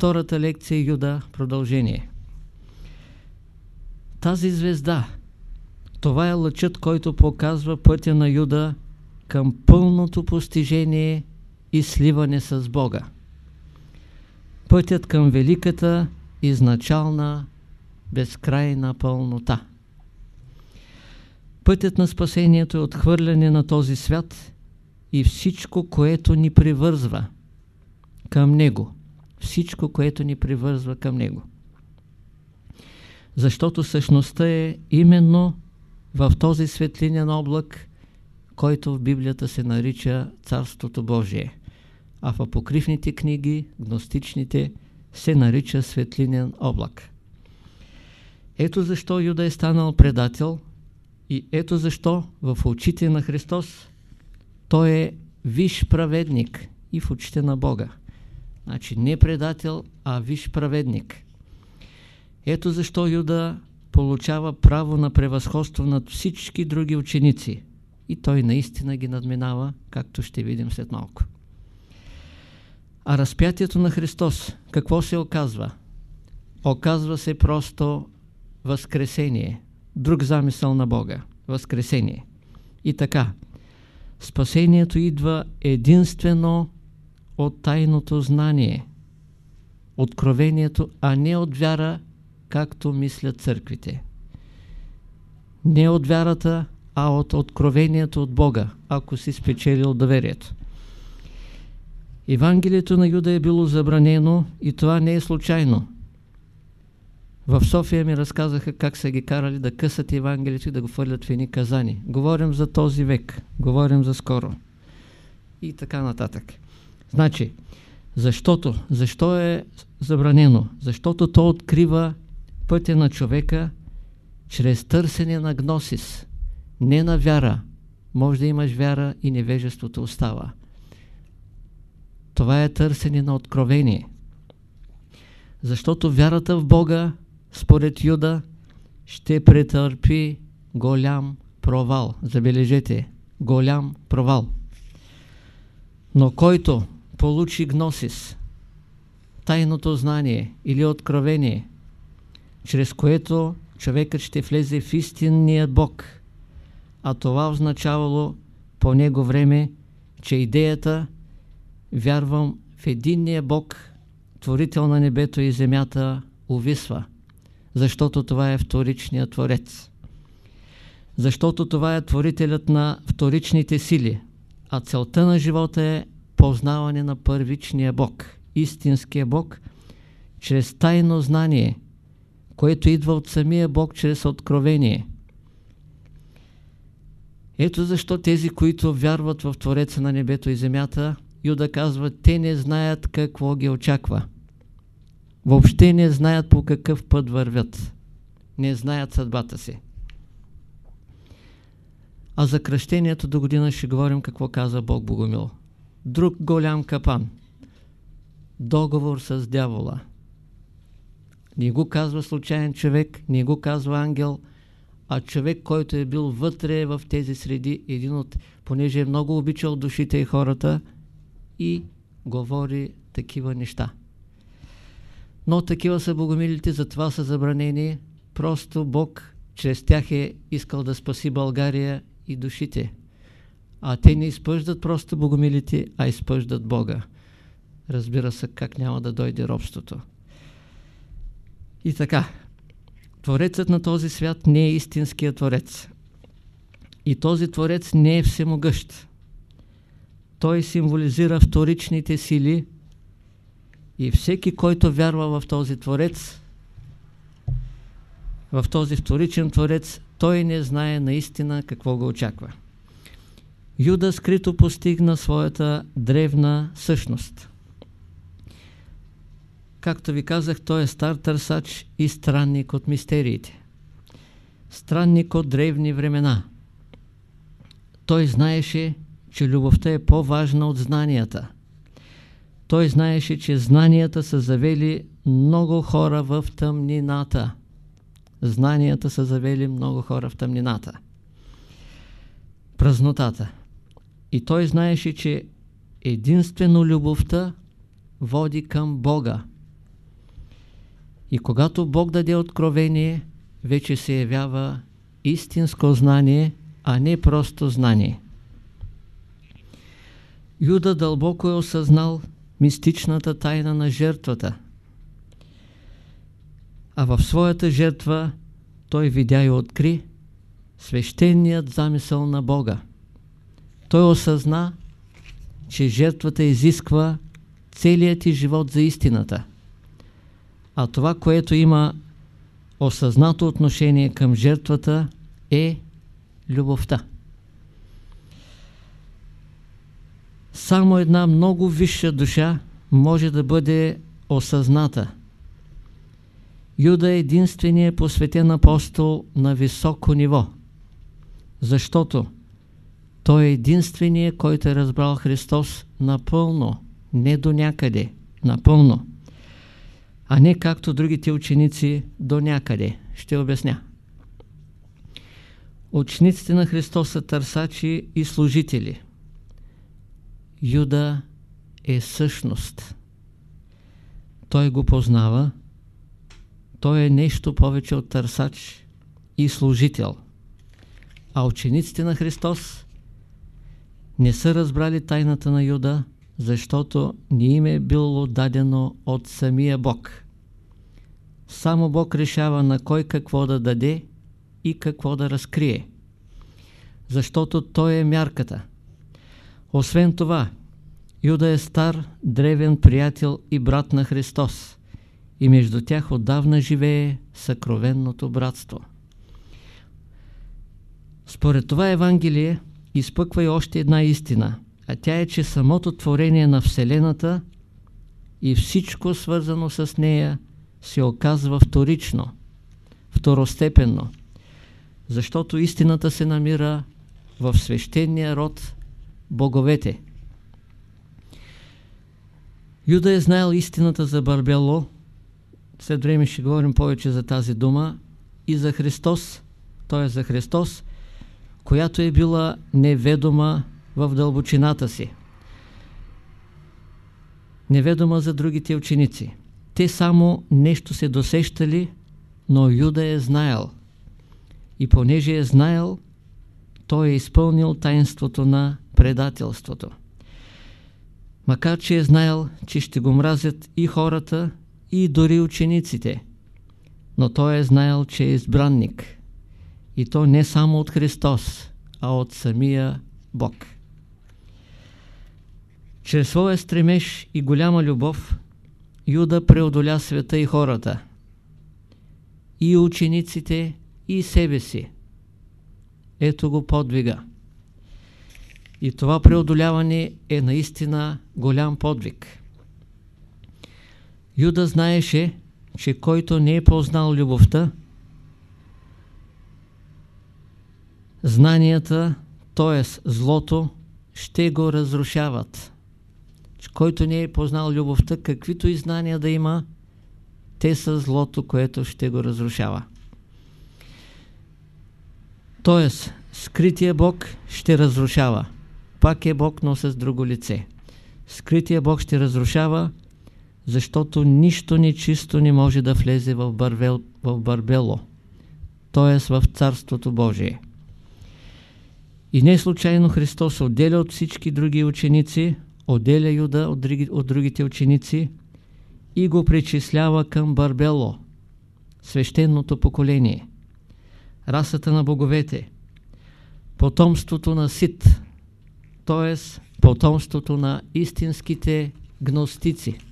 втората лекция Юда продължение. Тази звезда, това е лъчът, който показва пътя на Юда към пълното постижение и сливане с Бога. Пътят към великата изначална безкрайна пълнота. Пътят на спасението е отхвърляне на този свят и всичко, което ни привързва към Него. Всичко, което ни привързва към Него. Защото същността е именно в този светлинен облак, който в Библията се нарича Царството Божие, а в апокривните книги, гностичните, се нарича светлинен облак. Ето защо Юда е станал предател и ето защо в очите на Христос той е виш праведник и в очите на Бога. Значи не предател, а виш праведник. Ето защо Юда получава право на превъзходство над всички други ученици. И той наистина ги надминава, както ще видим след малко. А разпятието на Христос, какво се оказва? Оказва се просто възкресение. Друг замисъл на Бога. Възкресение. И така, спасението идва единствено от тайното знание, откровението, а не от вяра, както мислят църквите. Не от вярата, а от откровението от Бога, ако си спечелил доверието. Евангелието на Юда е било забранено и това не е случайно. В София ми разказаха как са ги карали да късат Евангелието и да го фърлят в едни казани. Говорим за този век, говорим за скоро. И така нататък. Значи, защото, защо е забранено? Защото то открива пътя на човека чрез търсене на гносис, не на вяра. Може да имаш вяра и невежеството остава. Това е търсене на откровение. Защото вярата в Бога, според Юда, ще претърпи голям провал. Забележете, голям провал. Но който получи гносис, тайното знание или откровение, чрез което човекът ще влезе в истинния Бог, а това означавало по него време, че идеята вярвам в единния Бог, творител на небето и земята, увисва, защото това е вторичният Творец. Защото това е Творителят на вторичните сили, а целта на живота е познаване на първичния Бог, истинския Бог, чрез тайно знание, което идва от самия Бог чрез откровение. Ето защо тези, които вярват в Твореца на небето и земята, Юда казва, те не знаят какво ги очаква. Въобще не знаят по какъв път вървят. Не знаят съдбата си. А за кръщението до година ще говорим какво каза Бог Богомил. Друг голям капан. Договор с дявола. Не го казва случайен човек, не го казва ангел, а човек, който е бил вътре в тези среди, един от, понеже е много обичал душите и хората, и говори такива неща. Но такива са богомилите, затова са забранени. Просто Бог чрез тях е искал да спаси България и душите. А те не изпъждат просто богомилите, а изпъждат Бога. Разбира се, как няма да дойде робството. И така, Творецът на този свят не е истинският Творец. И този Творец не е всемогъщ той символизира вторичните сили и всеки, който вярва в този Творец, в този вторичен Творец, той не знае наистина какво го очаква. Юда скрито постигна своята древна същност. Както ви казах, той е стар търсач и странник от мистериите. Странник от древни времена. Той знаеше, че любовта е по-важна от знанията. Той знаеше, че знанията са завели много хора в тъмнината. Знанията са завели много хора в тъмнината. Празнотата. И той знаеше, че единствено любовта води към Бога. И когато Бог даде откровение, вече се явява истинско знание, а не просто знание. Юда дълбоко е осъзнал мистичната тайна на жертвата. А в своята жертва той видя и откри свещеният замисъл на Бога. Той осъзна, че жертвата изисква целият ти живот за истината. А това, което има осъзнато отношение към жертвата е любовта. Само една много висша душа може да бъде осъзната. Юда е единственият посветен апостол на високо ниво, защото той е единственият, който е разбрал Христос напълно, не до някъде, напълно, а не както другите ученици до някъде. Ще обясня. Учениците на Христос са търсачи и служители. Юда е същност. Той го познава. Той е нещо повече от търсач и служител. А учениците на Христос не са разбрали тайната на Юда, защото не им е било дадено от самия Бог. Само Бог решава на кой какво да даде и какво да разкрие. Защото Той е мярката. Освен това, Юда е стар, древен приятел и брат на Христос и между тях отдавна живее съкровенното братство. Според това Евангелие изпъква и още една истина, а тя е, че самото творение на Вселената и всичко свързано с нея се оказва вторично, второстепенно, защото истината се намира в свещения род боговете. Юда е знаел истината за Барбело, след време ще говорим повече за тази дума, и за Христос, т.е. за Христос, която е била неведома в дълбочината си. Неведома за другите ученици. Те само нещо се досещали, но Юда е знаел. И понеже е знаел, той е изпълнил таинството на предателството. Макар, че е знаел, че ще го мразят и хората, и дори учениците. Но той е знаел, че е избранник. И то не само от Христос, а от самия Бог. Чрез своя стремеж и голяма любов, Юда преодоля света и хората, и учениците, и себе си. Ето го подвига. И това преодоляване е наистина голям подвиг. Юда знаеше, че който не е познал любовта, знанията, т.е. злото, ще го разрушават. Който не е познал любовта, каквито и знания да има, те са злото, което ще го разрушава. Тоест, скрития Бог ще разрушава. Пак е Бог, но с друго лице. Скрития Бог ще разрушава, защото нищо нечисто не може да влезе в, барбел, в барбело, т.е. в Царството Божие. И не случайно Христос отделя от всички други ученици, отделя Юда от, други, от другите ученици и го причислява към Барбело, свещеното поколение, расата на боговете, потомството на Сит, т.е. потомството на истинските гностици.